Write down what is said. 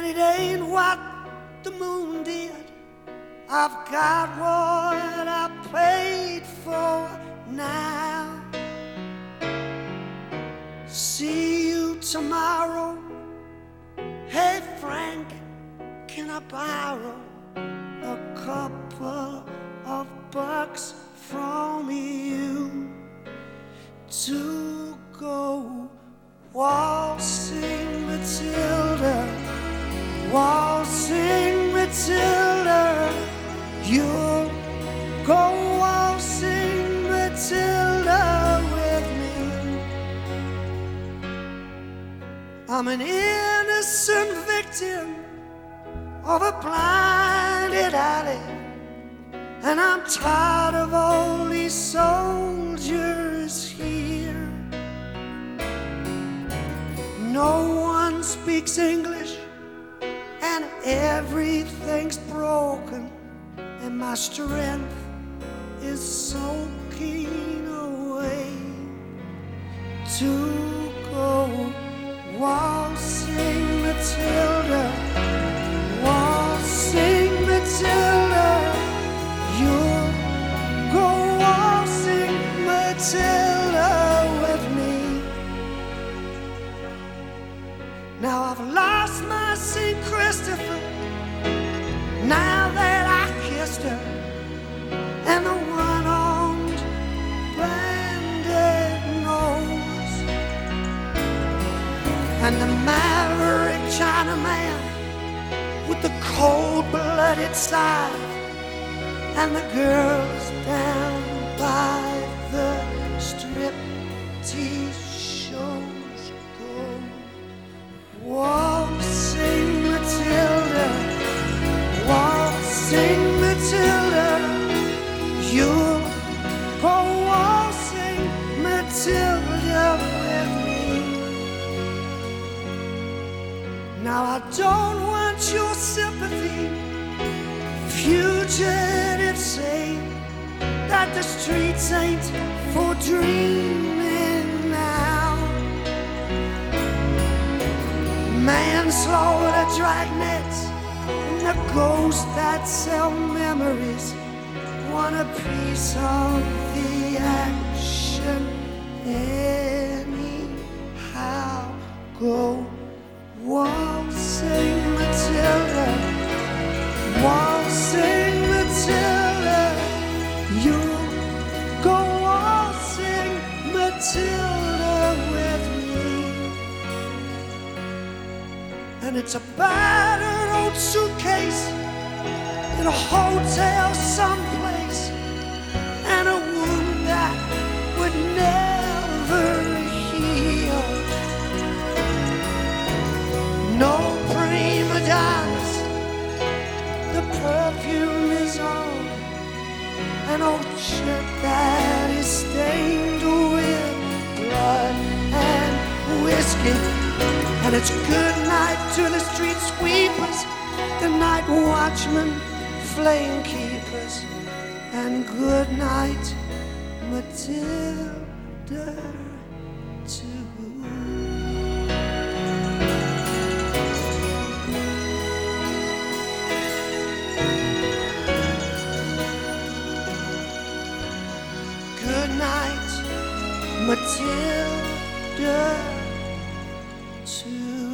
and it ain't what the moon did. I've got what I paid for now. See you tomorrow. Hey Frank, can I borrow a couple I'm an innocent victim of a blinded alley. And I'm tired of all these soldiers here. No one speaks English, and everything's broken, and my strength is soaking away to go waltzing Matilda, waltzing Matilda. You'll go waltzing Matilda with me. Now I've lost my St. Christopher. Now that I kissed her, Chinaman with the cold-blooded side and the girls down by the strip tease shows go. Waltzing Now I don't want your sympathy. Fugitives say that the streets ain't for dreaming now. Man Manslaughter, dragnets, and the ghosts that sell memories. Want a piece of the action And it's a battered old suitcase in a hotel someplace, and a wound that would never heal. No prima donnas the perfume is on an old shirt that is stained with blood and whiskey. And it's good to the street sweepers, the night watchmen, flame keepers, and good night, Matilda, too. Matilda, too.